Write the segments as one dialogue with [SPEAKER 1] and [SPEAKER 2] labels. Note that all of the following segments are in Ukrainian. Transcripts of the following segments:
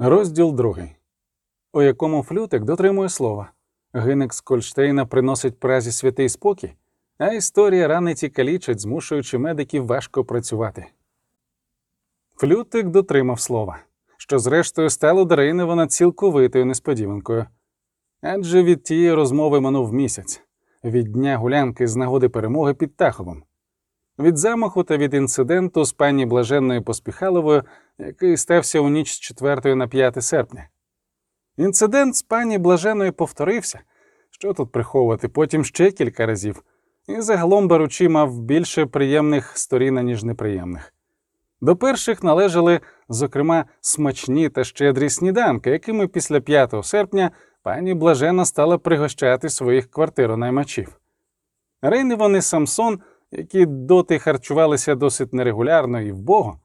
[SPEAKER 1] Розділ другий, у якому флютик дотримує слова. Гинек Кольштейна приносить празі святий спокій, а історія ранить і калічить, змушуючи медиків важко працювати. Флютик дотримав слова, що зрештою стало для Рейневана цілковитою несподіванкою. Адже від тієї розмови минув місяць, від дня гулянки з нагоди перемоги під Таховом, від замаху та від інциденту з пані Блаженною Поспіхаловою, який стався у ніч з 4 на 5 серпня. Інцидент з пані Блаженою повторився, що тут приховувати, потім ще кілька разів, і загалом беручи мав більше приємних сторін, ніж неприємних. До перших належали, зокрема, смачні та щедрі сніданки, якими після 5 серпня пані Блажена стала пригощати своїх квартиронаймачів. Рейневан і Самсон, які доти харчувалися досить нерегулярно і вбого,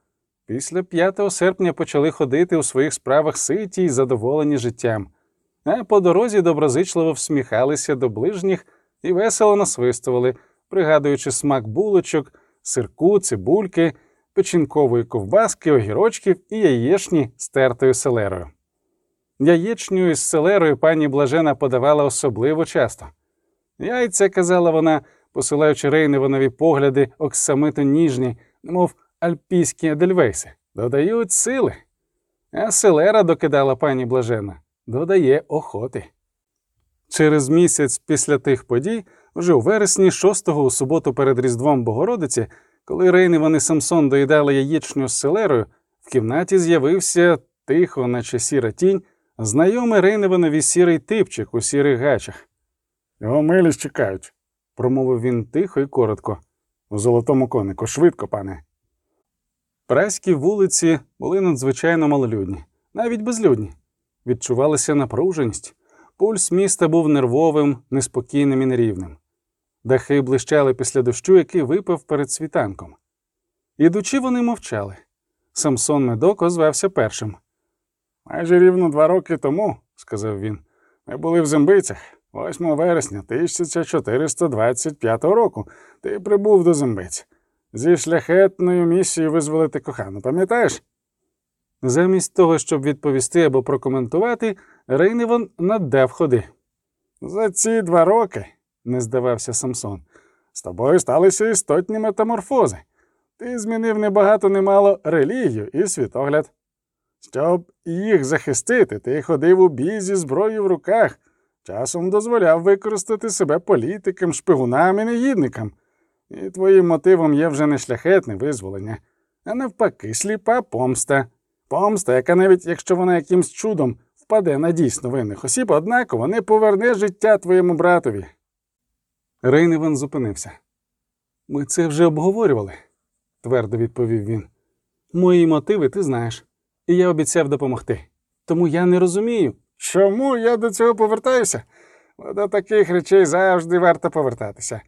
[SPEAKER 1] після 5 серпня почали ходити у своїх справах ситі й задоволені життям, а по дорозі доброзичливо всміхалися до ближніх і весело насвистували, пригадуючи смак булочок, сирку, цибульки, печінкової ковбаски, огірочків і яєчні з тертою селерою. Яєчню із селерою пані Блажена подавала особливо часто. Яйця, казала вона, посилаючи Рейневанові погляди оксамито ніжні, немов альпійські едельвейси, додають сили. А селера, докидала пані Блажена, додає охоти. Через місяць після тих подій, вже у вересні, 6-го у суботу перед Різдвом Богородиці, коли Рейневан і Самсон доїдали яєчню з селерою, в кімнаті з'явився тихо, наче сіра тінь, знайомий Рейневанові сірий типчик у сірих гачах. Його милість чекають, промовив він тихо і коротко. У золотому конику, швидко, пане. Праські вулиці були надзвичайно малолюдні, навіть безлюдні. Відчувалася напруженість. Пульс міста був нервовим, неспокійним і нерівним. Дахи блищали після дощу, який випав перед світанком. Ідучи, вони мовчали. Самсон Медок озвався першим. Майже рівно два роки тому, сказав він, ми були в Зембицях. 8 вересня 1425 року ти прибув до Зембиць зі шляхетною місією визволити кохану, пам'ятаєш? Замість того, щоб відповісти або прокоментувати, Рейневан наддав ходи. За ці два роки, не здавався Самсон, з тобою сталися істотні метаморфози. Ти змінив небагато немало релігію і світогляд. Щоб їх захистити, ти ходив у бій зі зброєю в руках, часом дозволяв використати себе політикам, шпигунам і негідникам. І твоїм мотивом є вже не шляхетне визволення, а навпаки, сліпа помста. Помста, яка навіть якщо вона якимсь чудом впаде на дійсно винних осіб, однаково не поверне життя твоєму братові. Рейневан зупинився. Ми це вже обговорювали, твердо відповів він. Мої мотиви ти знаєш, і я обіцяв допомогти. Тому я не розумію, чому я до цього повертаюся. До таких речей завжди варто повертатися.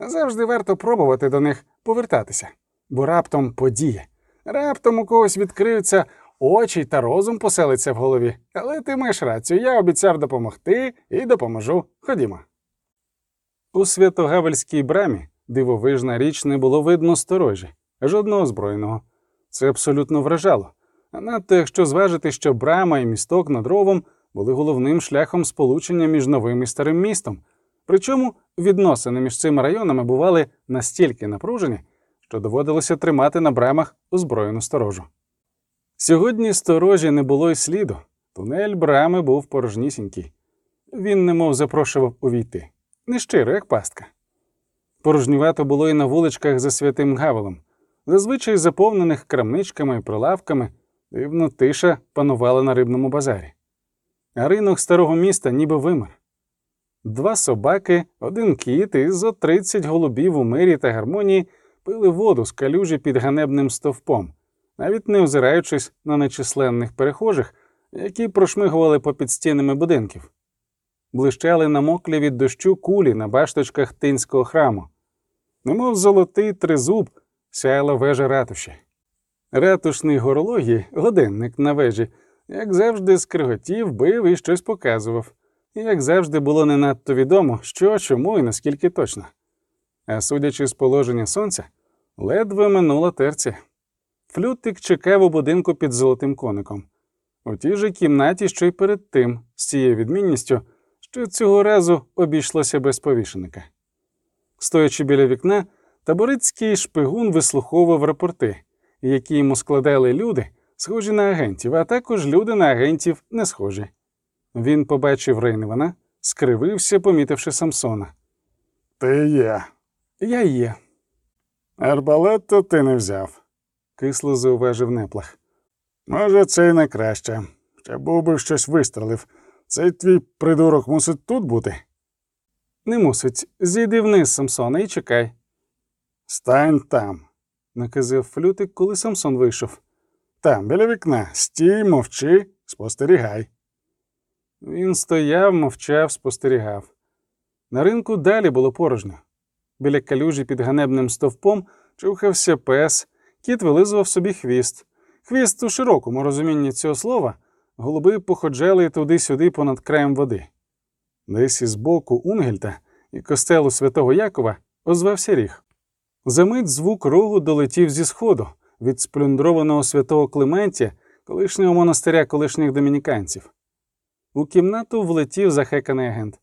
[SPEAKER 1] Завжди варто пробувати до них повертатися, бо раптом подіє. Раптом у когось відкриються очі та розум поселиться в голові. Але ти маєш рацію, я обіцяв допомогти і допоможу. Ходімо. У Святогавельській брамі дивовижна річ не було видно сторожі, жодного озброєного. Це абсолютно вражало. Надто якщо зважити, що брама і місток над ровом були головним шляхом сполучення між новим і старим містом. Причому відносини між цими районами бували настільки напружені, що доводилося тримати на брамах озброєну сторожу. Сьогодні сторожі не було й сліду, тунель брами був порожнісінький. Він немов запрошував увійти. Нещиро, як пастка. Порожнювато було і на вуличках за святим Гавелом, зазвичай заповнених крамничками і прилавками, дивно тиша панувала на рибному базарі. А ринок старого міста ніби вимер. Два собаки, один кіт і зо тридцять голубів у мирі та гармонії пили воду з калюжі під ганебним стовпом, навіть не озираючись на нечисленних перехожих, які прошмигували попід стінами будинків. Блищали намоклі від дощу кулі на башточках тинського храму, немов золотий тризуб сяяла вежа ратуші. Ратушний горологій, годинник на вежі, як завжди, скриготів, бив і щось показував. І, як завжди, було не надто відомо, що, чому і наскільки точно. А судячи з положення сонця, ледве минула терця. Флютик чекав у будинку під золотим коником. у тій же кімнаті, що й перед тим, з цією відмінністю, що цього разу обійшлося без повішеника. Стоячи біля вікна, таборицький шпигун вислуховував рапорти, які йому складали люди, схожі на агентів, а також люди на агентів не схожі. Він побачив Рейневана, скривився, помітивши Самсона.
[SPEAKER 2] Ти є.
[SPEAKER 1] Я є,
[SPEAKER 2] Арбалетто ти не взяв.
[SPEAKER 1] кисло зауважив неплах.
[SPEAKER 2] Може, це й не краще. Ще був би щось вистрелив. Цей твій придурок мусить тут бути.
[SPEAKER 1] Не мусить. Зійди вниз, Самсона, і чекай,
[SPEAKER 2] Стань там.
[SPEAKER 1] наказав флютик, коли Самсон вийшов.
[SPEAKER 2] Там, біля вікна. Стій, мовчи, спостерігай.
[SPEAKER 1] Він стояв, мовчав, спостерігав. На ринку далі було порожньо. Біля калюжі під ганебним стовпом чухався пес, кіт вилизував собі хвіст. Хвіст у широкому розумінні цього слова, голуби походжали туди-сюди понад краєм води. Десь із боку Унгельта і костелу святого Якова озвався ріг. Замить звук рогу долетів зі сходу від сплюндрованого святого Клементія, колишнього монастиря колишніх домініканців. У кімнату влетів захеканий агент.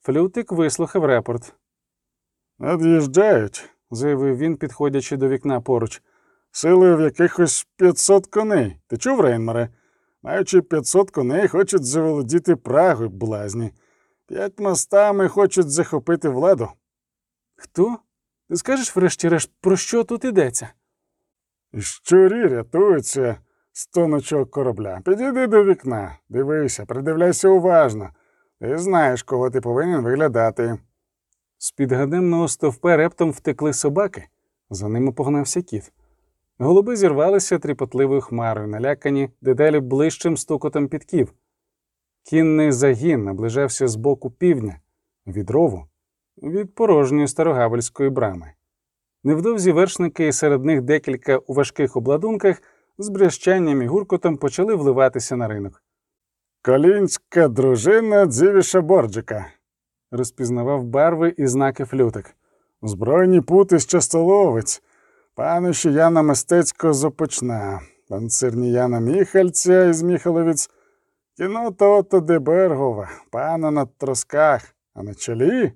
[SPEAKER 1] Флютик вислухав репорт,
[SPEAKER 2] Над'їжджають,
[SPEAKER 1] заявив він, підходячи до вікна поруч.
[SPEAKER 2] силою в якихось 500 коней. Ти чув, Рейнмаре? Маючи 500 коней, хочуть заволодіти Прагою, блазні. П'ять мостами хочуть захопити владу.
[SPEAKER 1] Хто? Ти скажеш, врешті-решт, про що тут йдеться?
[SPEAKER 2] Щурі рятуються з тонучого корабля. Підійди до вікна, дивися, придивляйся уважно. Ти знаєш, кого ти повинен виглядати.
[SPEAKER 1] З під ганебного стовпа рептом втекли собаки, за ними погнався кіт. Голуби зірвалися тріпотливою хмарою, налякані дедалі ближчим стукотом підків. Кінний загін наближався з боку півдня, від рову, від порожньої старогавельської брами. Невдовзі вершники, серед них декілька у важких обладунках, з брящанням і гуркотом почали вливатися на ринок.
[SPEAKER 2] Колінська дружина Дзівіша Борджика.
[SPEAKER 1] Розпізнавав барви і знаки флютик.
[SPEAKER 2] Збройні пути з частоловець, пануші Яна Мистецького з Опочна, панцирні Яна Міхальця із Міхаловіць, кінота Ото Дебергова, пана на тросках, а на чолі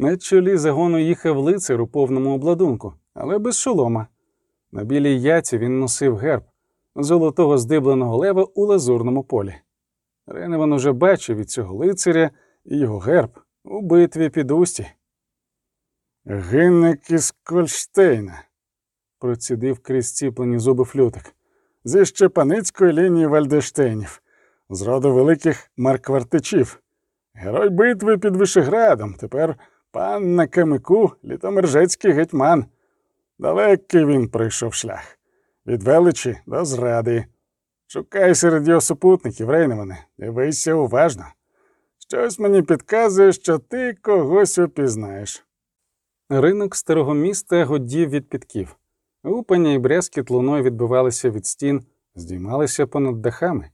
[SPEAKER 1] На чолі загону їхав лицар у повному обладунку, але без шолома. На білій яці він носив герб золотого здибленого лева у лазурному полі. Реневан уже бачив від цього лицаря і його герб у битві під усті.
[SPEAKER 2] Гинник із Кольштейна,
[SPEAKER 1] Процідив крізь ціплені зуби флютик.
[SPEAKER 2] зі Щепаницької лінії Вальдештейнів, з роду великих марквартичів. Герой битви під Вишеградом, тепер пан на Камику, літомержецький гетьман. Далекий він пройшов шлях. Від величі до зради. Шукай серед його супутників, Рейневане, дивися уважно. Щось мені підказує, що ти когось упізнаєш.
[SPEAKER 1] Ринок старого міста годів від підків. Гупання і брязкіт луною відбивалися від стін, здіймалися понад дахами.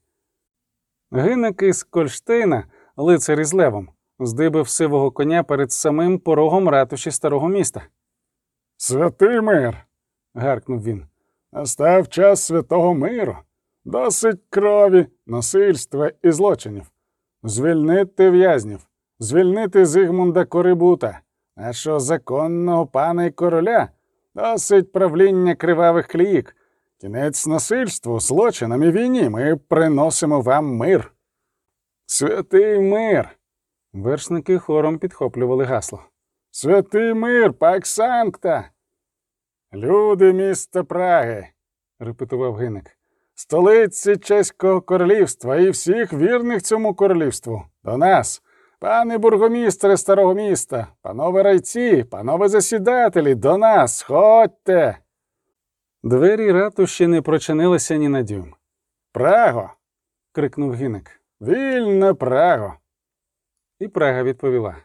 [SPEAKER 1] Гинник із Кольштейна, лицар із левом, здибив сивого коня перед самим порогом ратуші старого міста.
[SPEAKER 2] Святий мир!
[SPEAKER 1] гаркнув він.
[SPEAKER 2] Настав час святого миру. Досить крові, насильства і злочинів. Звільнити в'язнів, звільнити Зигмунда Корибута, нашого законного пана і короля, досить правління кривавих кліїк, кінець насильству, злочинам і війні. Ми приносимо вам мир. Святий мир!
[SPEAKER 1] Вершники хором підхоплювали гасло.
[SPEAKER 2] Святий мир, пак санкта! Люди міста Праги,
[SPEAKER 1] репетував гиник.
[SPEAKER 2] столиці Чеського королівства і всіх вірних цьому королівству. До нас, пане бургомістре старого міста, панове райці, панове засідателі, до нас, ходьте.
[SPEAKER 1] Двері ратуші не прочинилися ні на дюйм.
[SPEAKER 2] Праго,
[SPEAKER 1] крикнув гиник.
[SPEAKER 2] вільна Праго.
[SPEAKER 1] І Прага відповіла.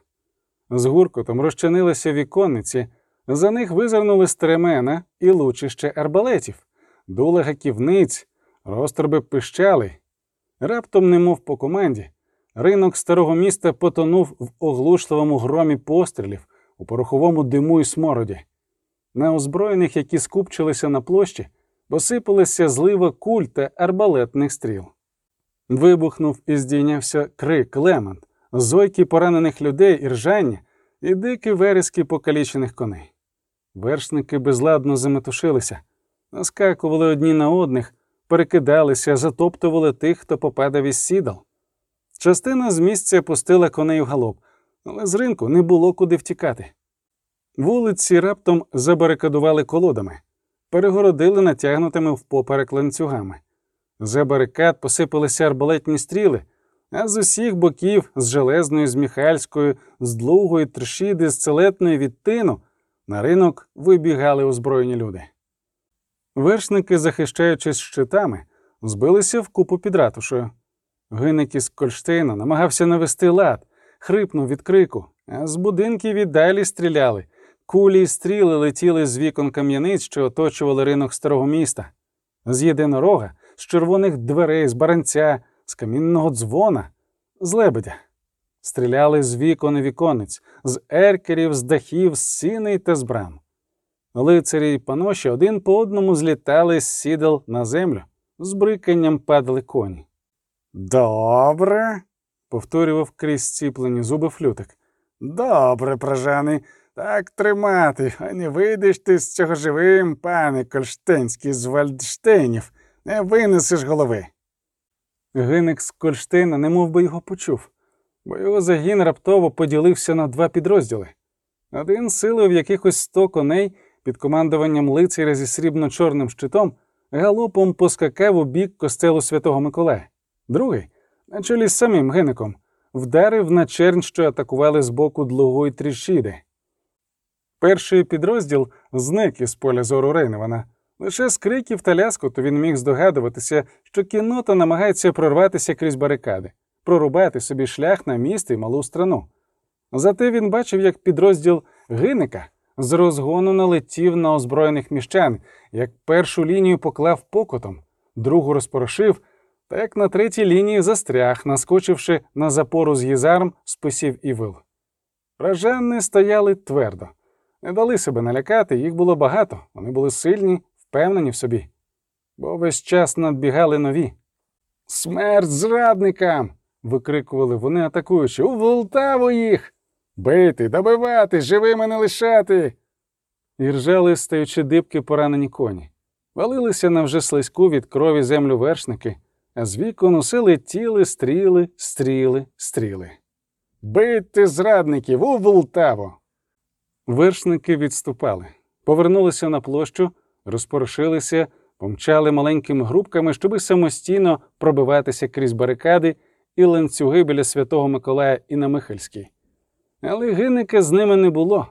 [SPEAKER 1] З гуркотом розчинилися віконниці, за них визирнули стремена і лучище арбалетів, дули гаківниць, розтроби пищали. Раптом, немов по команді, ринок старого міста потонув в оглушливому громі пострілів у пороховому диму і смороді. На озброєних, які скупчилися на площі, посипалися злива куль та арбалетних стріл. Вибухнув і здійнявся крик лемент, зойки поранених людей і ржання, і дикі верески покалічених коней. Вершники безладно заметушилися, наскакували одні на одних, перекидалися, затоптували тих, хто попадав із сідал. Частина з місця пустила коней в галоп, але з ринку не було куди втікати. Вулиці раптом забарикадували колодами, перегородили натягнутими впоперек ланцюгами. За барикад посипалися арбалетні стріли, а з усіх боків з железної, з міхальської, з длугої, тршіди, з целетної відтину на ринок вибігали озброєні люди. Вершники, захищаючись щитами, збилися в купу під ратушею. Гиник із Кольштейна намагався навести лад, хрипнув від крику, а з будинків і далі стріляли. Кулі й стріли летіли з вікон кам'яниць, що оточували ринок старого міста. З єдинорога, з червоних дверей, з баранця, з камінного дзвона, з лебедя. Стріляли з вікон і віконець, з еркерів, з дахів, з сіней та з брам. Лицарі й паноші один по одному злітали з сідал на землю, з бриканням падали коні.
[SPEAKER 2] Добре,
[SPEAKER 1] Повторював крізь зціплені зуби флютик.
[SPEAKER 2] добре, пражани. Так тримати, а не вийдеш ти з цього живим, пане Кольштейнський з Вальдштейнів, не винесеш голови.
[SPEAKER 1] Гиник з Кольштейна немов би його почув, бо його загін раптово поділився на два підрозділи. Один силою в якихось сто коней під командуванням лицаря зі срібно-чорним щитом галопом поскакав у бік костелу святого Миколая. Другий, на чолі з самим гиником, вдарив на чернь, що атакували з боку длугої тріщіди. Перший підрозділ зник із поля зору Рейневана. Лише з криків та ляскоту він міг здогадуватися, що кіннота намагається прорватися крізь барикади, прорубати собі шлях на місто і малу страну. Зате він бачив, як підрозділ гиника з розгону налетів на озброєних міщан, як першу лінію поклав покотом, другу розпорошив, та як на третій лінії застряг, наскочивши на запору з гізарм, списів і вил. Ражани стояли твердо, не дали себе налякати, їх було багато, вони були сильні, впевнені в собі. Бо весь час надбігали нові. Смерть зрадникам. викрикували вони, атакуючи. У Волтаву їх!
[SPEAKER 2] Бити, добивати, живими не лишати.
[SPEAKER 1] І ржали, стаючи дибки поранені коні. Валилися на вже слизьку від крові землю вершники, а з вікон усе летіли стріли, стріли, стріли.
[SPEAKER 2] Бити зрадників у Волтаву.
[SPEAKER 1] Вершники відступали, повернулися на площу, розпорошилися, помчали маленькими групками, щоби самостійно пробиватися крізь барикади і ланцюги біля святого Миколая і на Михельській. Але гинника з ними не було.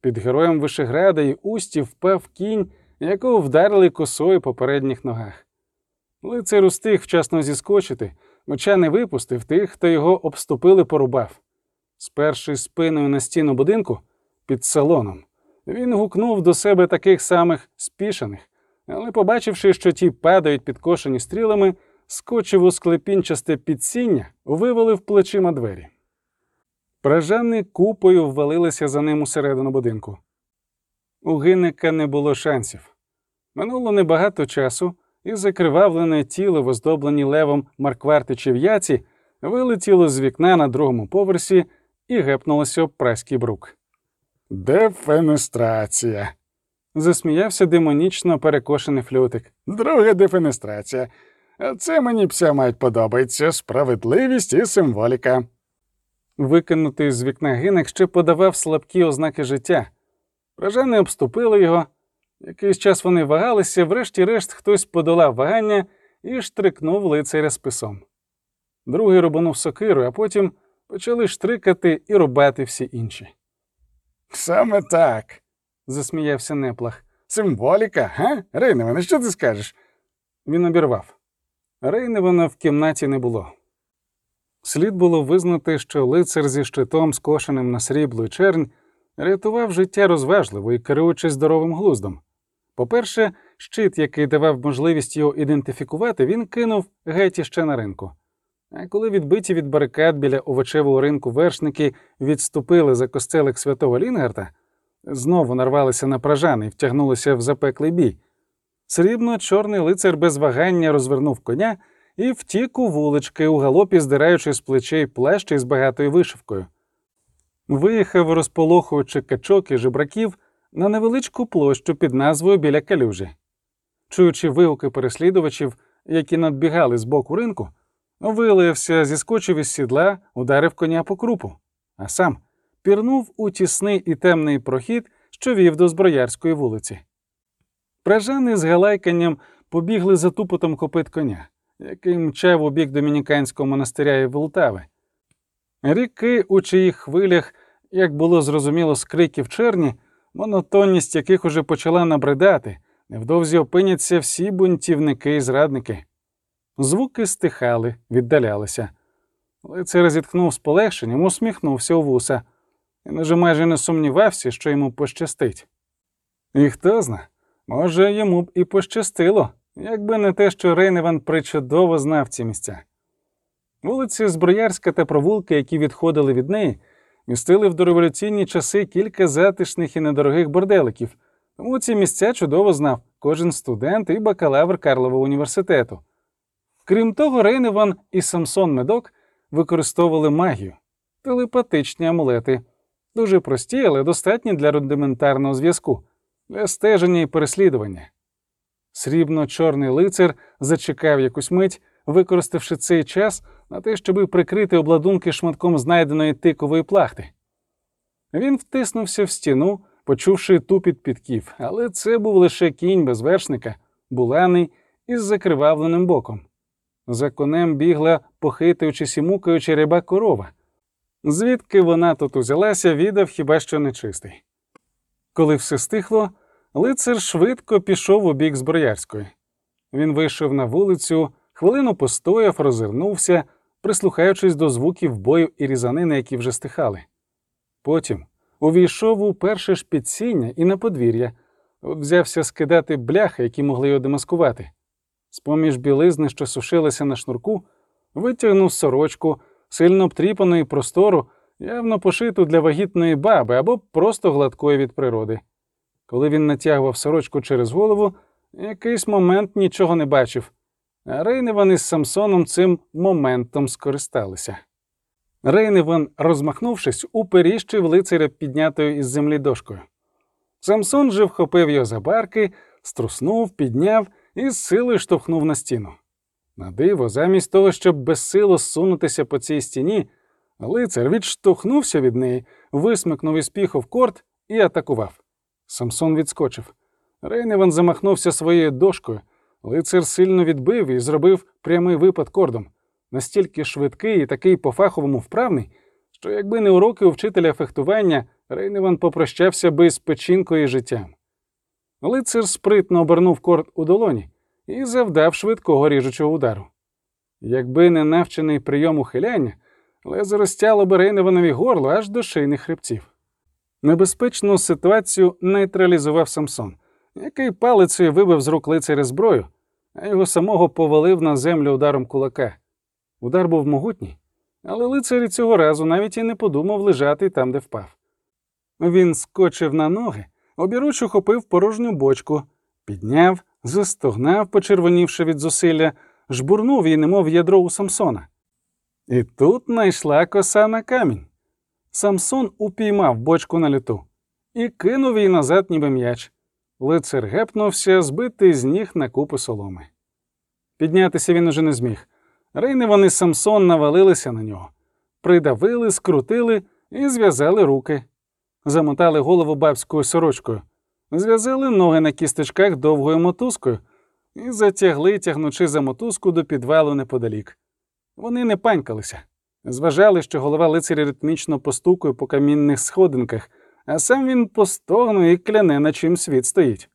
[SPEAKER 1] Під героєм Вишеграда і Усті впав кінь, якого вдарили косою по передніх ногах. Лицар устиг вчасно зіскочити, меча не випустив тих, хто його обступили, порубав. Сперши спиною на стіну будинку під салоном, він гукнув до себе таких самих спішаних, але, побачивши, що ті падають підкошені стрілами, скочив у склепінчасте підсіння, вивалив плечима двері. Пражани купою ввалилися за ним усередину будинку. У гинника не було шансів. Минуло небагато часу, і закривавлене тіло в оздобленні левом Марквартичі в яці вилетіло з вікна на другому поверсі і гепнулося об праський брук.
[SPEAKER 2] Дефенестрація.
[SPEAKER 1] Засміявся демонічно перекошений флютик.
[SPEAKER 2] Друга дефенестрація. Це мені пся мають подобається справедливість і символіка.
[SPEAKER 1] Викинутий з вікна гиник ще подавав слабкі ознаки життя. Вражани обступили його. Якийсь час вони вагалися, врешті-решт хтось подолав вагання і штрикнув лицаря списом. Другий рубанув сокиру, а потім почали штрикати і рубати всі інші.
[SPEAKER 2] Саме так.
[SPEAKER 1] Засміявся неплах.
[SPEAKER 2] Символіка, га? Рейневане, що ти скажеш?
[SPEAKER 1] Він обірвав. Рейневана в кімнаті не було. Слід було визнати, що лицар зі щитом, скошеним на срібло й чернь, рятував життя розважливо і керуючись здоровим глуздом. По-перше, щит, який давав можливість його ідентифікувати, він кинув геть іще на ринку. А коли відбиті від барикад біля овочевого ринку вершники відступили за костелик святого Лінгарта, знову нарвалися на пражани і втягнулися в запеклий бій. Срібно чорний лицар без вагання розвернув коня і втік у вулички, у галопі здираючи з плечей плащ із багатою вишивкою. Виїхав, розполохуючи качок і жебраків на невеличку площу під назвою біля калюжі. Чуючи вигуки переслідувачів, які надбігали з боку ринку, вилився, зіскочив із сідла, ударив коня по крупу, а сам пірнув у тісний і темний прохід, що вів до Зброярської вулиці. Пражани з галайканням побігли за тупотом копит коня, який мчав у бік домініканського монастиря і Волтави. Ріки, у чиїх хвилях, як було зрозуміло з криків черні, монотонність яких уже почала набридати, невдовзі опиняться всі бунтівники і зрадники. Звуки стихали, віддалялися. Лицар зітхнув з полегшенням, усміхнувся у вуса, і вже майже не сумнівався, що йому пощастить. І хто зна, може, йому б і пощастило, якби не те, що Рейневан причудово знав ці місця. Вулиці Зброярська та провулки, які відходили від неї, містили в дореволюційні часи кілька затишних і недорогих борделиків, тому ці місця чудово знав кожен студент і бакалавр Карлового університету. Крім того, Рейневан і Самсон Медок використовували магію, телепатичні амулети, дуже прості, але достатні для рудиментарного зв'язку, для стеження і переслідування. Срібно-чорний лицар зачекав якусь мить, використавши цей час на те, щоби прикрити обладунки шматком знайденої тикової плахти. Він втиснувся в стіну, почувши тупіт підків, але це був лише кінь без вершника, буланий із закривавленим боком. За конем бігла, похитуючись і мукаючи ряба корова. Звідки вона тут узялася, відав хіба що нечистий. Коли все стихло, лицар швидко пішов у бік Зброярської. Він вийшов на вулицю, хвилину постояв, розвернувся, прислухаючись до звуків бою і різанини, які вже стихали. Потім увійшов у перше ж підсіння і на подвір'я, взявся скидати бляхи, які могли його демаскувати. З-поміж білизни, що сушилася на шнурку, витягнув сорочку, сильно обтріпану і простору, явно пошиту для вагітної баби або просто гладкої від природи. Коли він натягував сорочку через голову, якийсь момент нічого не бачив, Рейневан із Самсоном цим моментом скористалися. Рейневан, розмахнувшись, уперіщив лицаря піднятою із землі дошкою. Самсон же вхопив його за барки, струснув, підняв і з силою штовхнув на стіну. На диво, замість того, щоб безсило зсунутися по цій стіні, лицар відштовхнувся від неї, висмикнув із піхов корт і атакував. Самсон відскочив. Рейневан замахнувся своєю дошкою. Лицар сильно відбив і зробив прямий випад кордом, настільки швидкий і такий по-фаховому вправний, що якби не уроки у вчителя фехтування, Рейневан попрощався би з печінкою і життям. Лицар спритно обернув корт у долоні і завдав швидкого ріжучого удару. Якби не навчений прийом ухиляння, лезо розтяло би Рейневанові горло аж до шийних хребців. Небезпечну ситуацію нейтралізував Самсон, який палицею вибив з рук лицаря зброю, а його самого повалив на землю ударом кулака. Удар був могутній, але лицар цього разу навіть і не подумав лежати там, де впав. Він скочив на ноги, обіруч ухопив порожню бочку, підняв, застогнав, почервонівши від зусилля, жбурнув її, немов ядро у Самсона. І тут найшла коса на камінь. Самсон упіймав бочку на літу і кинув її назад, ніби м'яч. Лицар гепнувся, збитий з ніг на купи соломи. Піднятися він уже не зміг. Рейневан і Самсон навалилися на нього, придавили, скрутили і зв'язали руки, замотали голову бабською сорочкою, зв'язали ноги на кісточках довгою мотузкою і затягли, тягнучи за мотузку до підвалу неподалік. Вони не панькалися, зважали, що голова лицаря ритмічно постукує по камінних сходинках, а сам він постогнує і кляне, на чим світ стоїть.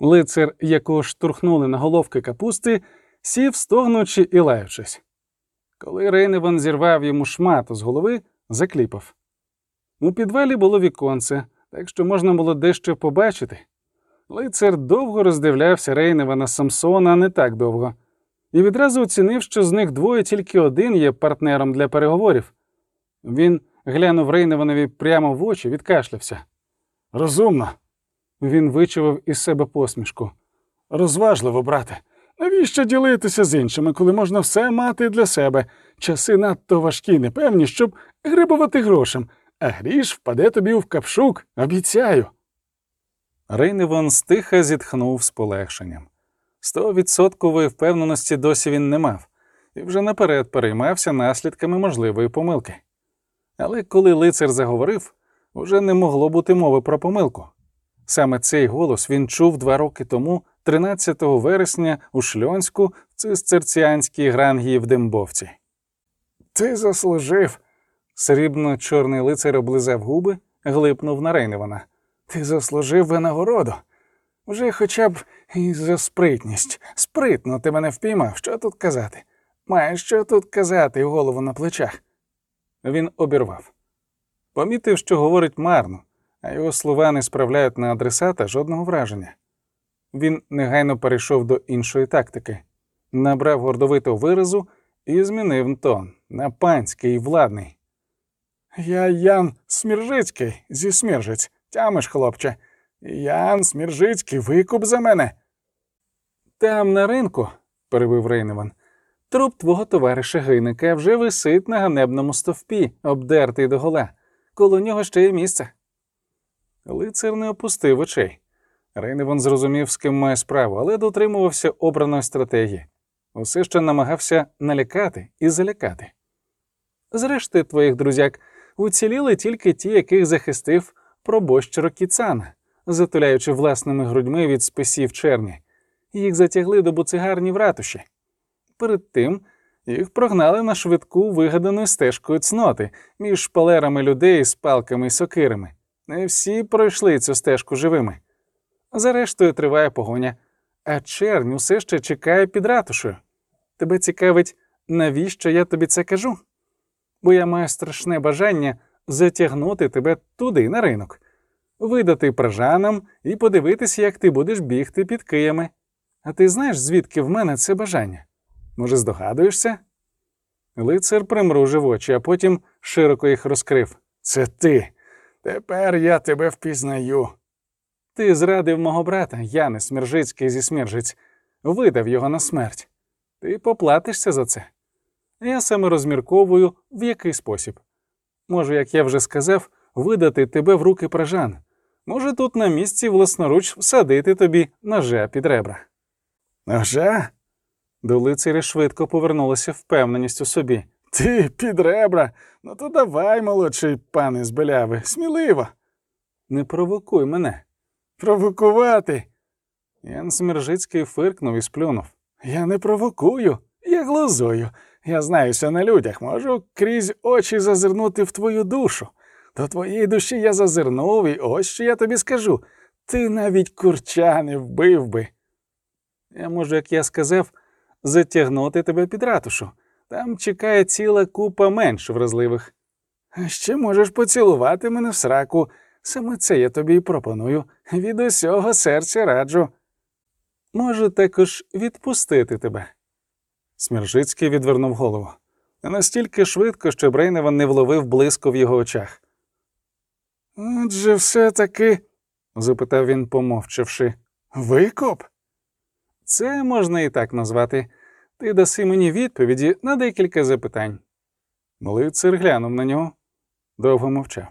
[SPEAKER 1] Лицар, якого штурхнули на головки капусти, сів, стогнучи і лаючись. Коли Рейневан зірвав йому шмату з голови, закліпав. У підвалі було віконце, так що можна було дещо побачити. Лицар довго роздивлявся Рейневана Самсона, не так довго, і відразу оцінив, що з них двоє тільки один є партнером для переговорів. Він глянув Рейневанові прямо в очі, відкашлявся.
[SPEAKER 2] Розумно,
[SPEAKER 1] Він вичував із себе посмішку.
[SPEAKER 2] розважливо, брате. Навіщо ділитися з іншими, коли можна все мати для себе? Часи надто важкі, непевні, щоб грибувати грошем, а гріш впаде тобі в капшук, обіцяю.
[SPEAKER 1] Рейневон стиха зітхнув з полегшенням. Стовідсоткової впевненості досі він не мав, і вже наперед переймався наслідками можливої помилки. Але коли лицар заговорив, уже не могло бути мови про помилку. Саме цей голос він чув два роки тому, 13 вересня, у Шльонську, в цистерціанській грангії в Дембовці.
[SPEAKER 2] Ти заслужив.
[SPEAKER 1] Срібно-чорний лицар облизав губи, глипнув на Рейневана.
[SPEAKER 2] Ти заслужив винагороду. Вже хоча б і за спритність. Спритно ти мене впіймав. Що тут казати? Маєш що тут казати, голову на плечах.
[SPEAKER 1] Він обірвав. Помітив, що говорить марно, а його слова не справляють на адресата жодного враження. Він негайно перейшов до іншої тактики, набрав гордовитого виразу і змінив тон на панський і владний.
[SPEAKER 2] Я Ян Сміржицький зі Сміржиць. Тямиш, хлопче. Ян Сміржицький, викуп за мене.
[SPEAKER 1] Там на ринку, перебив Рейневан, труп твого товариша Гиника вже висить на ганебному стовпі, обдертий до гола. Коло нього ще є місце. Лицар не опустив очей. Рейневан зрозумів, з ким має справу, але дотримувався обраної стратегії. Усе ще намагався налякати і залякати. Зрешти, твоїх друзяк, уціліли тільки ті, яких захистив пробощ Кіцана, затуляючи власними грудьми від списів черні. Їх затягли до буцигарні в ратуші. Перед тим їх прогнали на швидку вигаданою стежкою цноти між шпалерами людей з палками і сокирами. Не всі пройшли цю стежку живими. Зарештою триває погоня, а чернь усе ще чекає під ратушею. Тебе цікавить, навіщо я тобі це кажу? Бо я маю страшне бажання затягнути тебе туди, на ринок, видати пражанам і подивитися, як ти будеш бігти під киями. А ти знаєш, звідки в мене це бажання? Може, здогадуєшся? Лицар примружив очі, а потім широко їх розкрив.
[SPEAKER 2] Це ти. Тепер я тебе впізнаю.
[SPEAKER 1] Ти зрадив мого брата, Яни Смержицький зі Смержиць, видав його на смерть. Ти поплатишся за це. Я саме розмірковую, в який спосіб. Можу, як я вже сказав, видати тебе в руки пражан. Може, тут на місці власноруч всадити тобі ножа під ребра.
[SPEAKER 2] Ножа?
[SPEAKER 1] До лицаря швидко повернулася впевненість у собі.
[SPEAKER 2] Ти під ребра. Ну то давай, молодший пане з беляви, сміливо.
[SPEAKER 1] Не провокуй мене.
[SPEAKER 2] Провокувати.
[SPEAKER 1] Ян Смержицький фиркнув і сплюнув.
[SPEAKER 2] Я не провокую, я глузую. Я знаюся на людях, можу крізь очі зазирнути в твою душу. До твоєї душі я зазирнув, і ось що я тобі скажу. Ти навіть курча не вбив би.
[SPEAKER 1] Я можу, як я сказав, затягнути тебе під ратушу. Там чекає ціла купа менш вразливих.
[SPEAKER 2] А ще можеш поцілувати мене в сраку. Саме це я тобі й пропоную. Від усього серця раджу.
[SPEAKER 1] Можу також відпустити тебе. Сміржицький відвернув голову. Настільки швидко, що Брейневан не вловив блиску в його очах.
[SPEAKER 2] Отже, все таки,
[SPEAKER 1] запитав він, помовчавши.
[SPEAKER 2] викоп?
[SPEAKER 1] Це можна і так назвати. Ти даси мені відповіді на декілька запитань. Лицар глянув на нього, довго мовчав.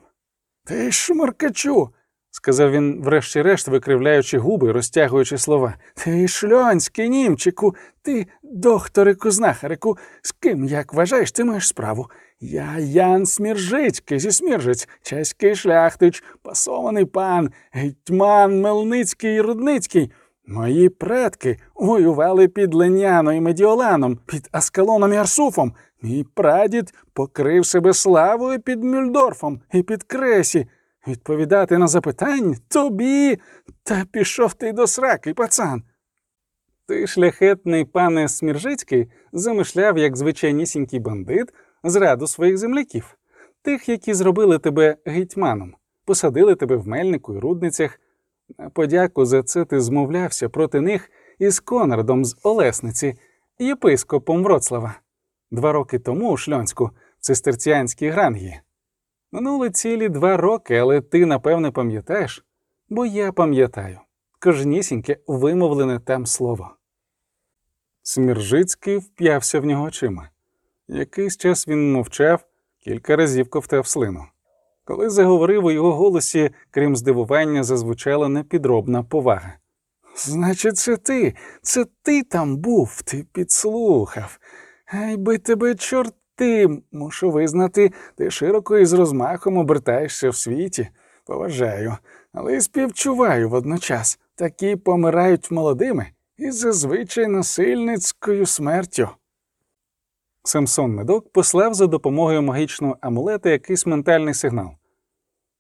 [SPEAKER 2] Ти шмаркачу,
[SPEAKER 1] сказав він, врешті-решт, викривляючи губи, розтягуючи слова.
[SPEAKER 2] Ти шльонський німчику, ти докторику знахарику, з ким, як вважаєш, ти маєш справу? Я Ян Сміржицький зі Сміржиць, чеський шляхтич, пасований пан, гетьман Мелницький і Рудницький. Мої предки воювали під Леняно і Медіоланом, під Аскалоном і Арсуфом. Мій прадід покрив себе славою під Мюльдорфом і під Кресі. Відповідати на запитань тобі, та пішов ти до сраки, пацан.
[SPEAKER 1] Ти, шляхетний пане Сміржицький, замишляв, як звичайнісінький бандит, зраду своїх земляків, тих, які зробили тебе гетьманом, посадили тебе в мельнику і рудницях. Подяку за це ти змовлявся проти них із Конрадом з Олесниці, єпископом Вроцлава, два роки тому у Шльонську, в цистерціанській грангії. Минули цілі два роки, але ти, напевне, пам'ятаєш, бо я пам'ятаю кожнісіньке вимовлене там слово. Сміржицький вп'явся в нього очима. Якийсь час він мовчав, кілька разів ковтав слину. Коли заговорив у його голосі, крім здивування, зазвучала непідробна повага. Значить, це ти, це ти там був, ти підслухав. Ай би тебе чорти, мушу визнати, ти широко і з розмахом обертаєшся в світі. Поважаю, але й співчуваю водночас. Такі помирають молодими і зазвичай насильницькою смертю. Самсон Медок послав за допомогою магічного амулета якийсь ментальний сигнал.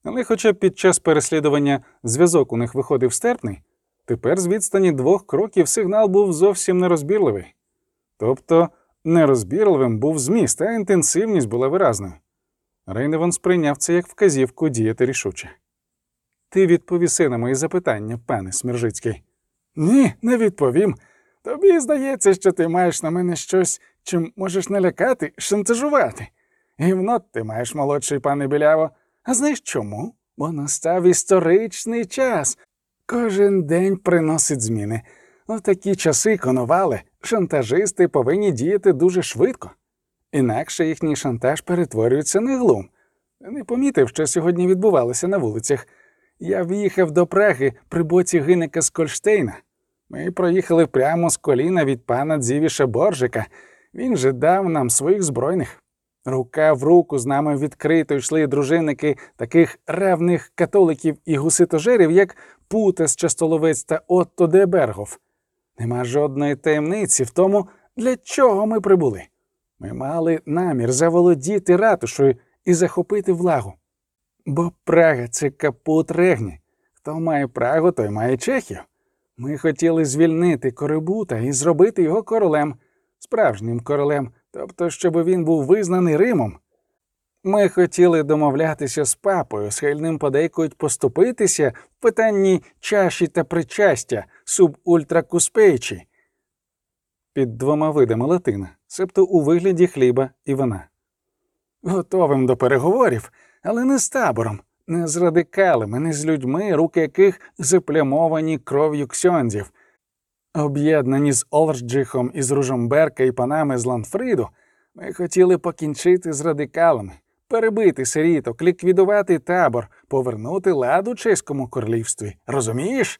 [SPEAKER 1] Але хоча під час переслідування зв'язок у них виходив стерпний, тепер з відстані двох кроків сигнал був зовсім нерозбірливий. Тобто нерозбірливим був зміст, а інтенсивність була виразною. Рейневан сприйняв це як вказівку діяти рішуче. Ти відповіси на мої запитання, пане Сміржицький. Ні, не відповім. Тобі здається, що ти маєш на мене щось, чим можеш налякати, шантажувати. Гівно ти маєш, молодший пане біляво. А знаєш чому? Бо настав історичний час. Кожен день приносить зміни. У такі часи конували, шантажисти повинні діяти дуже швидко. Інакше їхній шантаж перетворюється на глум. Не помітив, що сьогодні відбувалося на вулицях. Я в'їхав до Праги при боці гиника з Кольштейна. Ми проїхали прямо з коліна від пана Дзівіша Боржика. Він же дав нам своїх збройних. Рука в руку з нами відкрито йшли дружинники таких ревних католиків і гуситожерів, як Путес Частоловець та Отто де. Нема жодної таємниці в тому, для чого ми прибули. Ми мали намір заволодіти ратушою і захопити влагу. Бо Прага це капут регні. Хто має Прагу, той має Чехію. Ми хотіли звільнити Корибута і зробити його королем, справжнім королем, тобто, щоб він був визнаний Римом. Ми хотіли домовлятися з папою, схильним подейкують поступитися в питанні чаші та причастя субультракуспейчі під двома видами латина, себто у вигляді хліба і вина. Готовим до переговорів, але не з табором, не з радикалами, не з людьми, руки яких заплямовані кров'ю ксьондзів. Об'єднані з Олрджихом із Ружомберка і панами з Ланфриду, ми хотіли покінчити з радикалами, перебити сиріток, ліквідувати табор, повернути ладу чеському королівстві. Розумієш?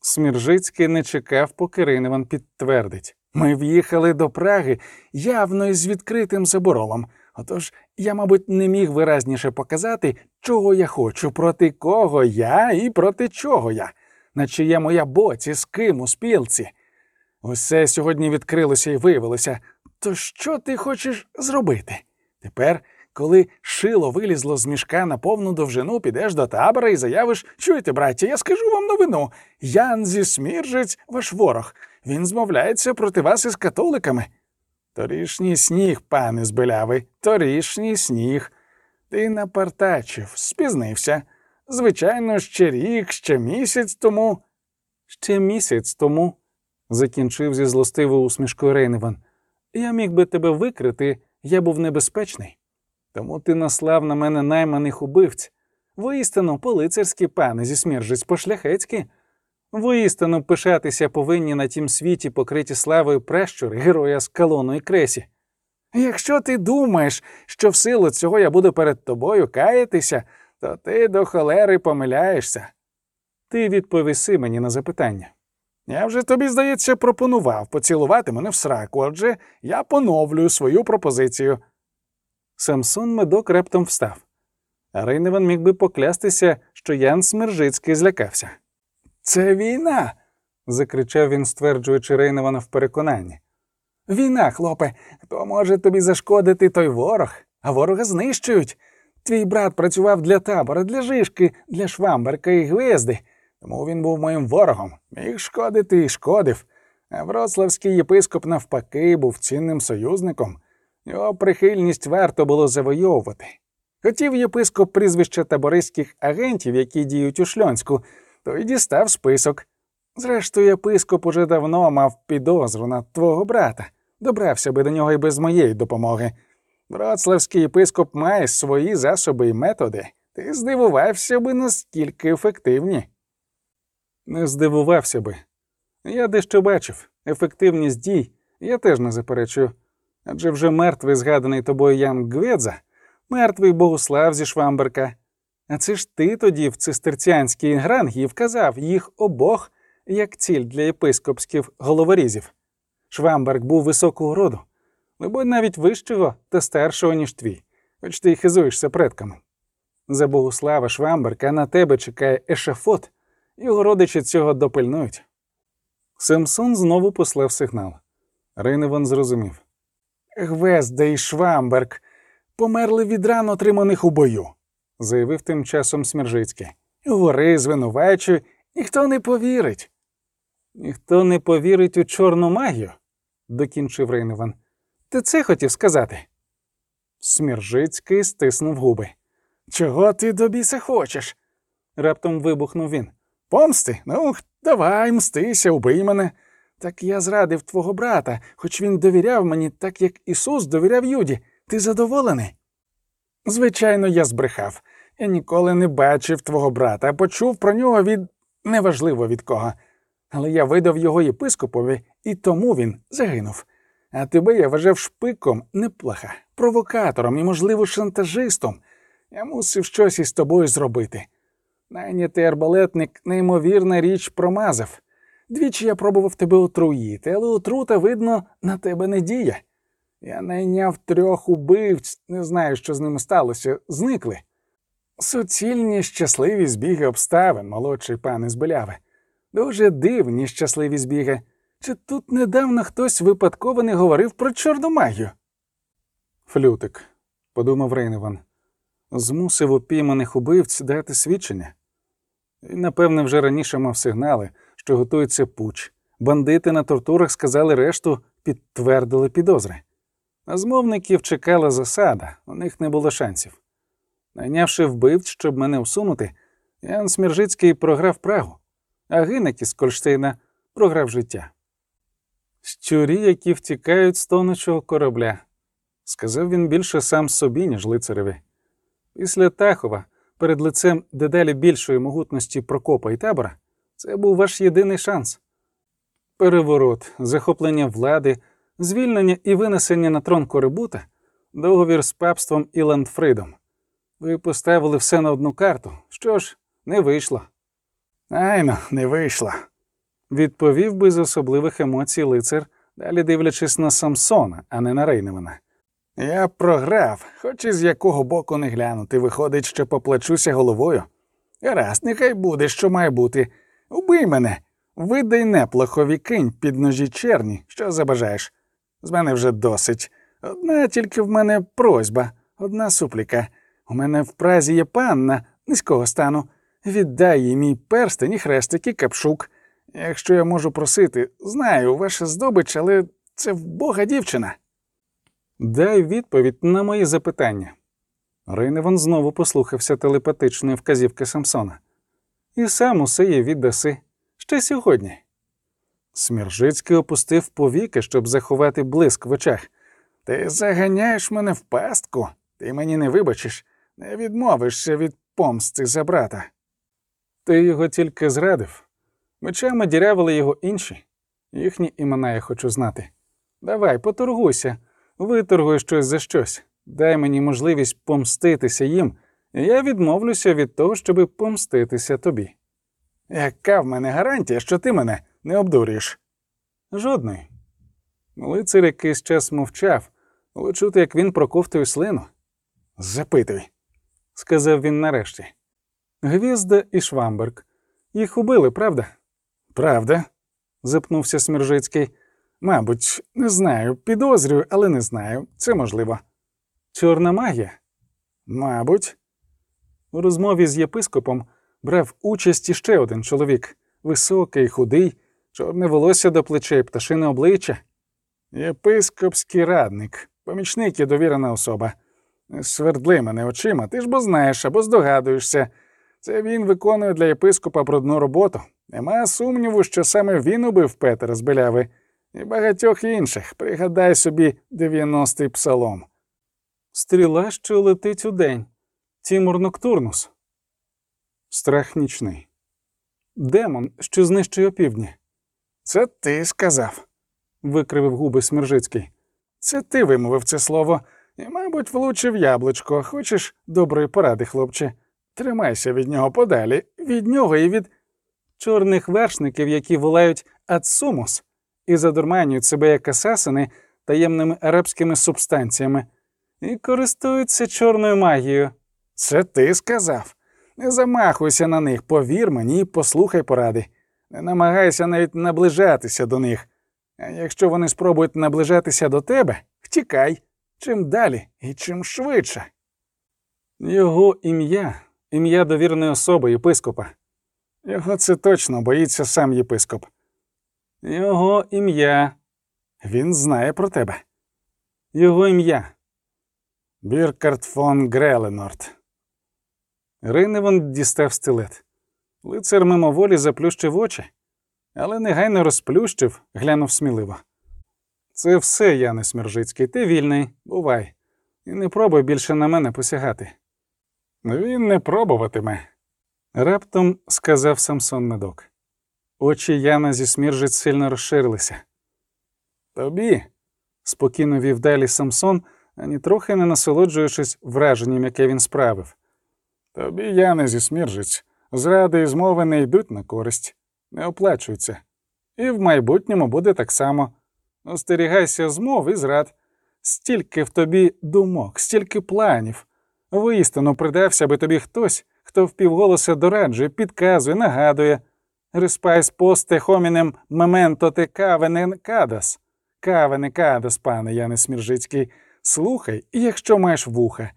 [SPEAKER 1] Сміржицький не чекав, поки Рейневан підтвердить. Ми в'їхали до Праги явно із відкритим заборолом. Отож, я, мабуть, не міг виразніше показати, чого я хочу, проти кого я і проти чого я, на чиєму я боці, з ким у спілці. Усе сьогодні відкрилося і виявилося. То що ти хочеш зробити? Тепер, коли шило вилізло з мішка на повну довжину, підеш до табора і заявиш, чуєте, браття, я скажу вам новину. Ян зі Сміржець ваш ворог. Він змовляється проти вас із католиками. Торішній сніг, пане збелявий, торішній сніг. Ти напартачив, спізнився. Звичайно, ще рік, ще місяць тому. Ще місяць тому, закінчив зі злостивою усмішкою Рейневан. Я міг би тебе викрити, я був небезпечний. Тому ти наслав на мене найманих убивць. Воістину, по-лицарськи, пане, зі сміржець по-шляхецьки. Воістину пишатися повинні на тім світі, покриті славою прещури, героя з калону кресі. Якщо ти думаєш, що в силу цього я буду перед тобою каятися, то ти до холери помиляєшся. Ти відповіси мені на запитання. Я вже тобі, здається, пропонував поцілувати мене в сраку, отже, я поновлюю свою пропозицію. Самсон медок рептом встав. Рейневан міг би поклястися, що Ян Смержицький злякався. Це війна. закричав він, стверджуючи Рейневана в переконанні. Війна, хлопе, хто може тобі зашкодити той ворог, а ворога знищують. Твій брат працював для табора, для Жишки, для Швамберка і Гвезди, тому він був моїм ворогом, міг шкодити і шкодив. А вроцлавський єпископ, навпаки, був цінним союзником. Його прихильність варто було завойовувати. Хотів єпископ прізвища табористських агентів, які діють у Шльонську, то й дістав список. Зрештою, єпископ уже давно мав підозру на твого брата, добрався би до нього і без моєї допомоги. Вроцлавський єпископ має свої засоби і методи. Ти здивувався би, наскільки ефективні. Не здивувався би. Я дещо бачив. Ефективність дій я теж не заперечую. Адже вже мертвий згаданий тобою Ян Гведза, мертвий Богуслав зі Швамберка. А це ж ти тоді в цистерціанській грангі вказав їх обох як ціль для єпископських головорізів. Швамберг був високого роду, либо навіть вищого та старшого, ніж твій, хоч ти й хизуєшся предками. За Богуслава Швамберка на тебе чекає ешафот, його родичі цього допильнують. Семсон знову послав сигнал. Рейневан зрозумів.
[SPEAKER 2] Гвезда і Швамберг померли від ран, отриманих у бою.
[SPEAKER 1] заявив тим часом Сміржицький.
[SPEAKER 2] Гори звинувачує, ніхто не повірить.
[SPEAKER 1] Ніхто не повірить у чорну магію, докінчив Рейневан. Ти це хотів сказати? Сміржицький стиснув губи.
[SPEAKER 2] Чого ти до біса хочеш?
[SPEAKER 1] Раптом вибухнув він.
[SPEAKER 2] Помсти? Ну, давай, мстися, убий мене. Так я зрадив твого брата, хоч він довіряв мені, так як Ісус довіряв Юді. Ти задоволений? Звичайно, я збрехав. Я ніколи не бачив твого брата, а почув про нього від неважливо від кого. Але я видав його єпископові, і тому він загинув. А тебе я вважав шпиком, неплаха, провокатором і, можливо, шантажистом. Я мусив щось із тобою зробити. Найнятий арбалетник неймовірна річ промазав. Двічі я пробував тебе отруїти, але отрута, видно, на тебе не діє. Я найняв трьох убивць, не знаю, що з ними сталося, зникли. Суцільні щасливі збіги обставин, молодший пане з Беляви. Дуже дивні щасливі збіги. Чи тут недавно хтось випадково не говорив про чорну магію?
[SPEAKER 1] Флютик, подумав Рейневан, змусив упійманих убивць дати свідчення. Він, напевне, вже раніше мав сигнали, що готується пуч. Бандити на тортурах сказали решту, підтвердили підозри. На змовників чекала засада, у них не було шансів. Найнявши вбивць, щоб мене усунути, Ян Сміржицький програв Прагу, а Гинек із Кольштейна програв життя. Щурі, які втікають з тонучого корабля, сказав він більше сам собі, ніж лицареві. Після Тахова, перед лицем дедалі більшої могутності Прокопа і табора, це був ваш єдиний шанс. Переворот, захоплення влади, звільнення і винесення на трон Корибута, договір з папством і Ландфридом. Ви поставили все на одну карту. Що ж, не вийшло.
[SPEAKER 2] Айно, не вийшло.
[SPEAKER 1] Відповів без особливих емоцій лицар, далі дивлячись на Самсона, а не на Рейневана.
[SPEAKER 2] Я програв, хоч із якого боку не глянути, виходить, що поплачуся головою. Гаразд, нехай буде, що має бути. Убий мене, видай неплохові кинь під ножі черні, що забажаєш. З мене вже досить. Одна тільки в мене просьба, одна супліка. У мене в празі є панна низького стану. Віддай їй мій перстень і хрестик і капшук. Якщо я можу просити, знаю, ваша здобич, але це в Бога дівчина.
[SPEAKER 1] Дай відповідь на мої запитання. Рейневан знову послухався телепатичної вказівки Самсона. І сам усе їй віддаси. Ще сьогодні. Сміржицький опустив повіки, щоб заховати блиск в очах.
[SPEAKER 2] Ти заганяєш мене в пастку, ти мені не вибачиш, не відмовишся від помсти за брата.
[SPEAKER 1] Ти його тільки зрадив. Мечами дірявили його інші. Їхні імена я хочу знати. Давай, поторгуйся, виторгуй щось за щось. Дай мені можливість помститися їм, і я відмовлюся від того, щоби помститися тобі.
[SPEAKER 2] Яка в мене гарантія, що ти мене не обдурюєш?
[SPEAKER 1] Жодної. Лицар якийсь час мовчав, але чути, як він проковтує слину.
[SPEAKER 2] Запитуй.
[SPEAKER 1] сказав він нарешті. Гвізда і Швамберг. Їх убили, правда?
[SPEAKER 2] Правда?
[SPEAKER 1] запнувся Сміржицький.
[SPEAKER 2] Мабуть, не знаю, підозрюю, але не знаю. Це можливо.
[SPEAKER 1] Чорна магія.
[SPEAKER 2] Мабуть,
[SPEAKER 1] У розмові з єпископом брав участь іще один чоловік високий, худий, чорне волосся до плечей, пташине обличчя.
[SPEAKER 2] єпископський радник, помічник і довірена особа. Свердли мене очима, ти ж бо знаєш або здогадуєшся. Це він виконує для єпископа брудну роботу. Нема сумніву, що саме він убив Петра з Беляви і багатьох інших. Пригадай собі 90-й псалом.
[SPEAKER 1] Стріла, що летить у день. Тімур Ноктурнус. Страх нічний. Демон, що знищує опівдні.
[SPEAKER 2] Це ти сказав.
[SPEAKER 1] викривив губи Смержицький.
[SPEAKER 2] Це ти вимовив це слово і, мабуть, влучив яблучко. Хочеш доброї поради, хлопче? Тримайся від нього подалі, від нього і від.
[SPEAKER 1] чорних вершників, які волають ацумус і задурманюють себе як асасини таємними арабськими субстанціями, і користуються чорною магією.
[SPEAKER 2] Це ти сказав. Не замахуйся на них, повір мені і послухай поради. Не намагайся навіть наближатися до них. А якщо вони спробують наближатися до тебе, втікай чим далі і чим швидше.
[SPEAKER 1] Його ім'я, ім'я довіреної особи єпископа.
[SPEAKER 2] Його це точно боїться сам єпископ.
[SPEAKER 1] Його ім'я,
[SPEAKER 2] Він знає про тебе.
[SPEAKER 1] його ім'я.
[SPEAKER 2] Біркарт фон Греленорд.
[SPEAKER 1] Рейневан дістав стилет. Лицар мимоволі заплющив очі, але негайно розплющив, глянув сміливо. Це все, Яне Смержицький, ти вільний, бувай. І не пробуй більше на мене посягати.
[SPEAKER 2] Він не пробуватиме.
[SPEAKER 1] Раптом сказав Самсон Медок. Очі Яна зі Сміржиць сильно розширилися.
[SPEAKER 2] Тобі
[SPEAKER 1] Спокійно вів далі Самсон, ані трохи не насолоджуючись враженням, яке він справив.
[SPEAKER 2] Тобі, Яне зі Сміржиць, зради і змови не йдуть на користь, не оплачуються. І в майбутньому буде так само.
[SPEAKER 1] Остерігайся змов і зрад. Стільки в тобі думок, стільки планів. Воістину придався би тобі хтось, хто впівголоса дораджує, підказує, нагадує. Respice post te hominem memento te cave ne cadas. Cave ne cadas, пане Яне Сміржицький. Слухай, якщо маєш вуха.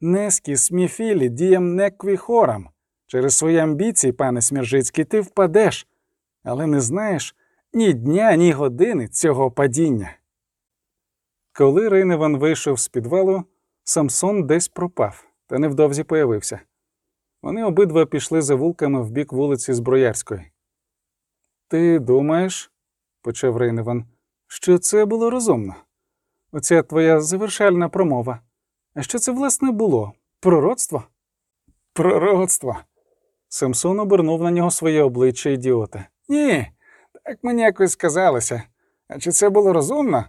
[SPEAKER 1] Nescis mi fili diem neque horam. Через свої амбіції, пане Сміржицький, ти впадеш, але не знаєш ні дня, ні години цього падіння. Коли Рейневан вийшов з підвалу, Самсон десь пропав та невдовзі появився. Вони обидва пішли за вулками в бік вулиці Зброярської. Ти думаєш, почав Рейневан, що це було розумно? Оця твоя завершальна промова. А що це, власне, було? Пророцтво?
[SPEAKER 2] пророцтво.
[SPEAKER 1] Самсон обернув на нього своє обличчя ідіота.
[SPEAKER 2] Ні, так мені якось сказалося. А чи це було розумно?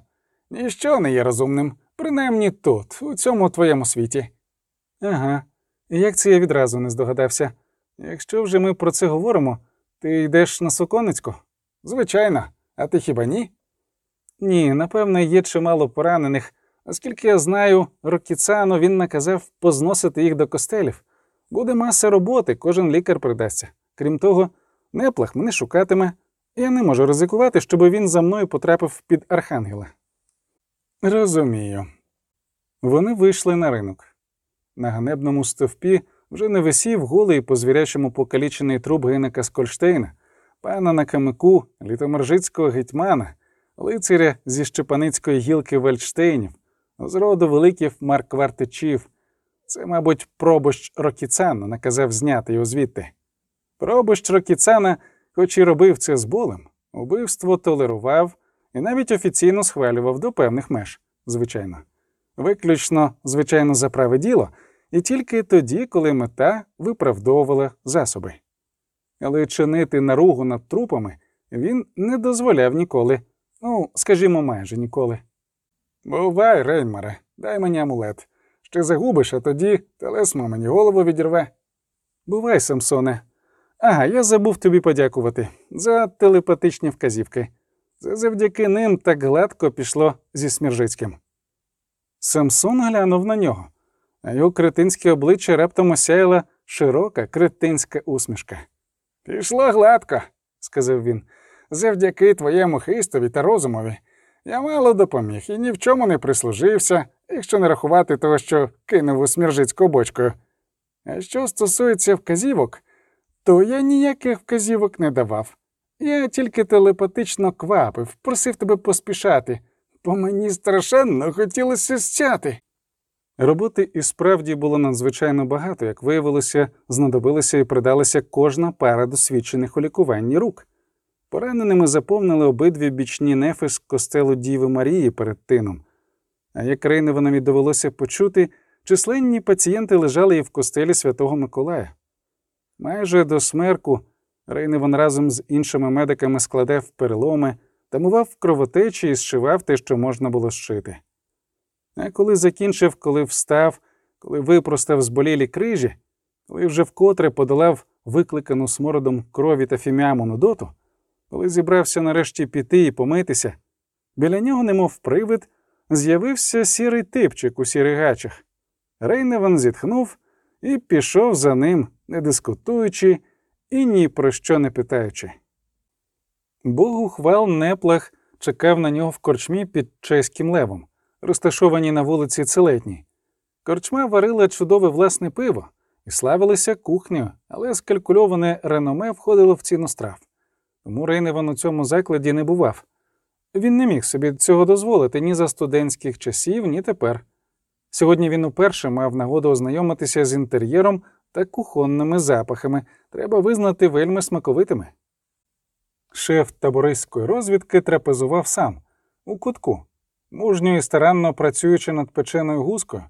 [SPEAKER 2] Ніщо не є розумним, принаймні тут, у цьому твоєму світі.
[SPEAKER 1] Ага. Як це я відразу не здогадався? Якщо вже ми про це говоримо, ти йдеш на Соконицьку?
[SPEAKER 2] Звичайно, а ти хіба ні?
[SPEAKER 1] Ні, напевне, є чимало поранених. Оскільки я знаю, Рокіцану він наказав позносити їх до костелів. Буде маса роботи, кожен лікар придасться. Крім того, неплах мене шукатиме. Я не можу ризикувати, щоб він за мною потрапив під архангела.
[SPEAKER 2] Розумію.
[SPEAKER 1] Вони вийшли на ринок. На ганебному стовпі вже не висів голий по звірячому покалічений труп гиника з Кольштейна, пана на камику, літомержицького гетьмана, лицаря зі Щепаницької гілки Вельштейнів, з роду великих марквартичів. Це, мабуть, пробощ Рокіцана наказав зняти його звідти. Пробощ Рокіцана, хоч і робив це з болем, убивство толерував і навіть офіційно схвалював до певних меж, звичайно. Виключно, звичайно, за праве діло, і тільки тоді, коли мета виправдовувала засоби. Але чинити наругу над трупами він не дозволяв ніколи, ну, скажімо, майже ніколи.
[SPEAKER 2] Бувай, Рейнмаре, дай мені амулет. Ще загубиш, а тоді телесмо мені голову відірве.
[SPEAKER 1] Бувай, Самсоне. Ага, я забув тобі подякувати за телепатичні вказівки. Це завдяки ним так гладко пішло зі Сміржицьким. Самсон глянув на нього, а його кретинське обличчя раптом осяяла широка кретинська усмішка.
[SPEAKER 2] Пішло гладко, сказав він. Завдяки твоєму хистові та розумові. Я мало допоміг і ні в чому не прислужився, якщо не рахувати того, що кинув у сміржицьку бочкою. А що стосується вказівок, то я ніяких вказівок не давав. Я тільки телепатично квапив, просив тебе поспішати, бо мені страшенно хотілося стяти.
[SPEAKER 1] Роботи і справді було надзвичайно багато, як виявилося, знадобилася і придалася кожна пара досвідчених у лікуванні рук. Пораненими заповнили обидві бічні нефи з костелу Діви Марії перед тином. А як Рейневанові довелося почути, численні пацієнти лежали і в костелі Святого Миколая. Майже до смерку Рейневан разом з іншими медиками складав переломи, тамував кровотечі і зшивав те, що можна було зшити. А коли закінчив, коли встав, коли випростав зболілі крижі, коли вже вкотре подолав викликану смородом крові та фіміаму нудоту, коли зібрався нарешті піти і помитися, біля нього, немов привид, з'явився сірий типчик у сірих гачах. Рейневан зітхнув і пішов за ним, не дискутуючи і ні про що не питаючи. Богу хвал неплах чекав на нього в корчмі під чеським левом, розташованій на вулиці Целетній. Корчма варила чудове власне пиво і славилася кухнею, але скалькульоване реноме входило в ціну страв. Тому Рейневан у цьому закладі не бував. Він не міг собі цього дозволити ні за студентських часів, ні тепер. Сьогодні він уперше мав нагоду ознайомитися з інтер'єром та кухонними запахами, треба визнати вельми смаковитими. Шеф табористської розвідки трапезував сам, у кутку, мужньо і старанно працюючи над печеною гускою,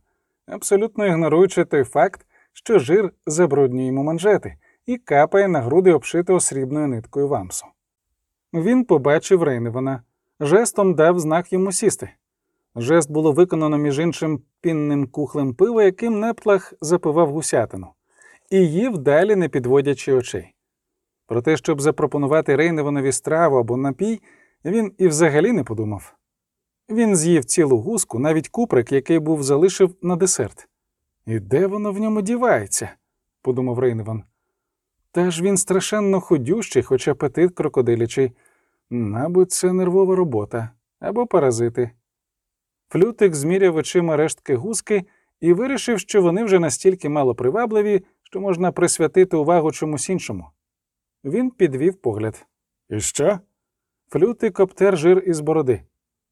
[SPEAKER 1] абсолютно ігноруючи той факт, що жир забруднює йому манжети і капає на груди обшитого срібною ниткою вамсу. Він побачив Рейневана, жестом дав знак йому сісти. Жест було виконано між іншим пінним кухлем пива, яким неплах запивав гусятину, і їв далі, не підводячи очей. Про те, щоб запропонувати Рейневанові страву або напій, він і взагалі не подумав. Він з'їв цілу гуску, навіть куприк, який був залишив на десерт. І де воно в ньому дівається? подумав Рейневан. Та ж він страшенно ходющий, хоч апетит крокодилячий. Мабуть, це нервова робота або паразити. Флютик зміряв очима рештки гуски і вирішив, що вони вже настільки мало привабливі, що можна присвятити увагу чомусь іншому. Він підвів погляд.
[SPEAKER 2] І що?
[SPEAKER 1] Флютик обтер жир із бороди.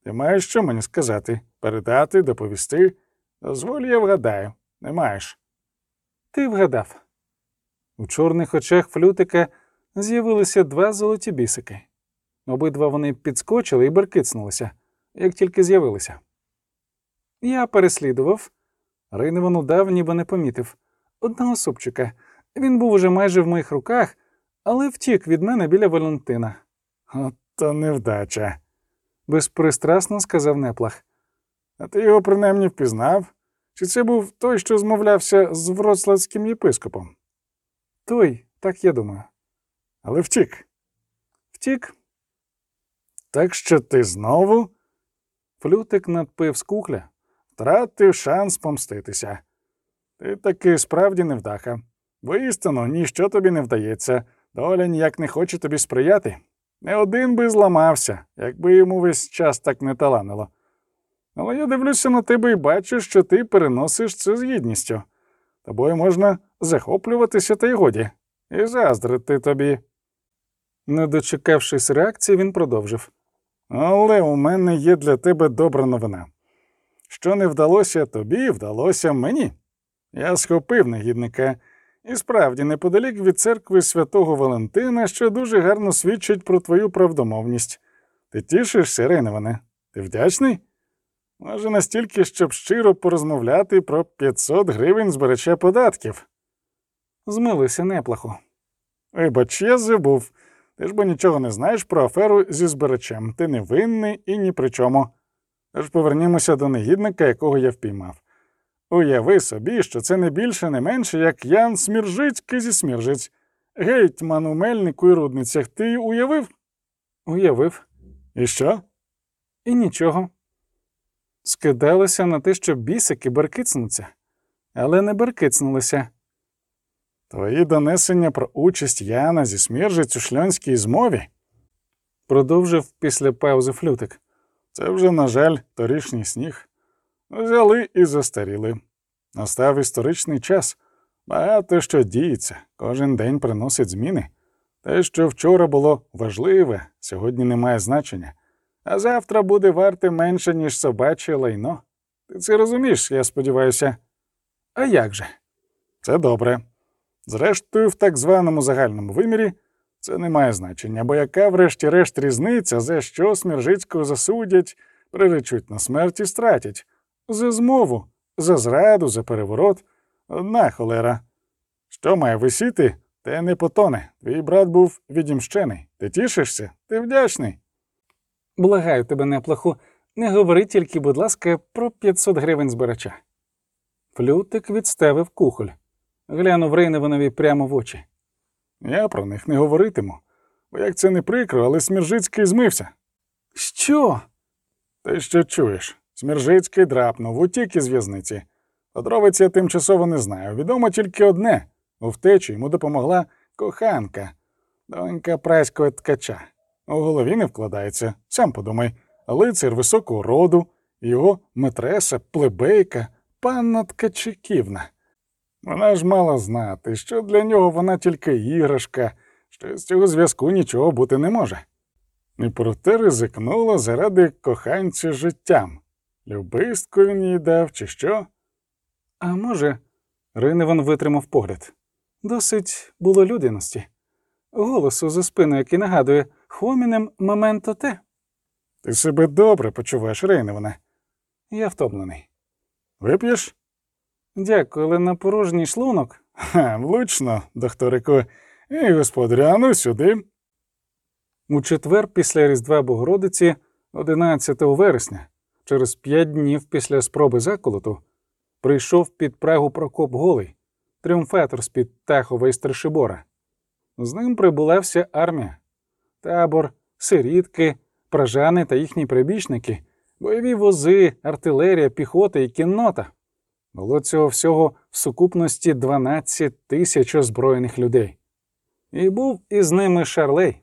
[SPEAKER 2] Ти маєш що мені сказати? Передати, доповісти? Дозволь, я вгадаю. Не маєш.
[SPEAKER 1] Ти вгадав. У чорних очах флютика з'явилися два золоті бісики. Обидва вони підскочили і беркицнулися, як тільки з'явилися. Я переслідував. Рейневан удав, ніби не помітив. Одного супчика. Він був уже майже в моїх руках, але втік від мене біля Валентина.
[SPEAKER 2] От то невдача.
[SPEAKER 1] Безпристрасно сказав неплах.
[SPEAKER 2] А ти його принаймні впізнав? Чи це був той, що змовлявся з вроцлавським єпископом?
[SPEAKER 1] Той, так я думаю.
[SPEAKER 2] Але втік.
[SPEAKER 1] Втік,
[SPEAKER 2] Так що ти знову
[SPEAKER 1] флютик надпив з кухля.
[SPEAKER 2] втратив шанс помститися. Ти таки справді невдаха. Воістину, ніщо тобі не вдається, доля ніяк не хоче тобі сприяти. Не один би зламався, якби йому весь час так не таланило. Але я дивлюся на тебе і бачу, що ти переносиш це з гідністю. Тобою можна захоплюватися та й годі, і заздрити тобі.
[SPEAKER 1] Не дочекавшись реакції, він продовжив.
[SPEAKER 2] Але у мене є для тебе добра новина. Що не вдалося тобі, вдалося мені. Я схопив негідника, і справді неподалік від церкви святого Валентина, що дуже гарно свідчить про твою правдомовність. Ти тішишся, Рейневане? Ти вдячний? Може, настільки, щоб щиро порозмовляти про 500 гривень збирача податків.
[SPEAKER 1] Змилися неплахо.
[SPEAKER 2] Вибач, я забув. Ти ж бо нічого не знаєш про аферу зі збирачем. Ти не винний і ні при чому. Тож повернімося до негідника, якого я впіймав. Уяви собі, що це не більше, не менше, як Ян Сміржицький зі Сміржиць. Гейтман у Мельнику і Рудницях. Ти уявив?
[SPEAKER 1] Уявив.
[SPEAKER 2] І що?
[SPEAKER 1] І нічого. Скидалося на те, що бісики беркицнуться, але не беркицнулися.
[SPEAKER 2] Твої донесення про участь Яна зі Сміржиць у шльонській змові.
[SPEAKER 1] Продовжив після паузи флютик.
[SPEAKER 2] Це вже, на жаль, торішній сніг. Взяли і застаріли. Настав історичний час. Багато що діється, кожен день приносить зміни. Те, що вчора було важливе, сьогодні не має значення, а завтра буде варте менше, ніж собаче лайно. Ти це розумієш, я сподіваюся.
[SPEAKER 1] А як же?
[SPEAKER 2] Це добре. Зрештою, в так званому загальному вимірі це не має значення, бо яка, врешті-решт, різниця, за що Сміржицького засудять, приречуть на смерть і стратять? За змову, за зраду, за переворот. Одна холера. Що має висіти, те не потоне. Твій брат був відімщений. Ти тішишся? Ти вдячний.
[SPEAKER 1] Благаю тебе, неплоху, не говори тільки, будь ласка, про 500 гривень збирача. Флютик відставив кухоль, глянув Рейневанові прямо в очі.
[SPEAKER 2] Я про них не говоритиму. Бо як це не прикро, але Сміржицький змився.
[SPEAKER 1] Що?
[SPEAKER 2] Ти що чуєш? Сміржицький драпнув, утік із в'язниці. Подробиці я тимчасово не знаю. Відомо тільки одне у втечі йому допомогла коханка, донька праського ткача. У голові не вкладається, сам подумай, лицар високого роду, його метреса, плебейка, панна Ткачиківна. Вона ж мала знати, що для нього вона тільки іграшка, що з цього зв'язку нічого бути не може. І проте ризикнула заради коханця життям. Любистку він їй дав, чи що?
[SPEAKER 1] А може, Рейневан витримав погляд. Досить було людяності. Голосу за спиною, який нагадує хомінем моменто те.
[SPEAKER 2] Ти себе добре почуваєш, Рейневане.
[SPEAKER 1] Я втомлений.
[SPEAKER 2] Вип'єш?
[SPEAKER 1] Дякую, але на порожній шлунок.
[SPEAKER 2] Ха, влучно, докторику. І господарю, а ну сюди.
[SPEAKER 1] У четвер після Різдва Богородиці, 11 вересня, через п'ять днів після спроби заколоту, прийшов під Прагу Прокоп Голий, тріумфатор з-під Тахова і Стришибора. З ним прибула вся армія, табор, сирітки, пражани та їхні прибічники, бойові вози, артилерія, піхота і кіннота. Було цього всього в сукупності 12 тисяч озброєних людей. І був із ними Шарлей.